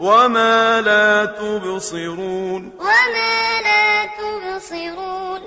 وما لا تبصرون وما لا تبصرون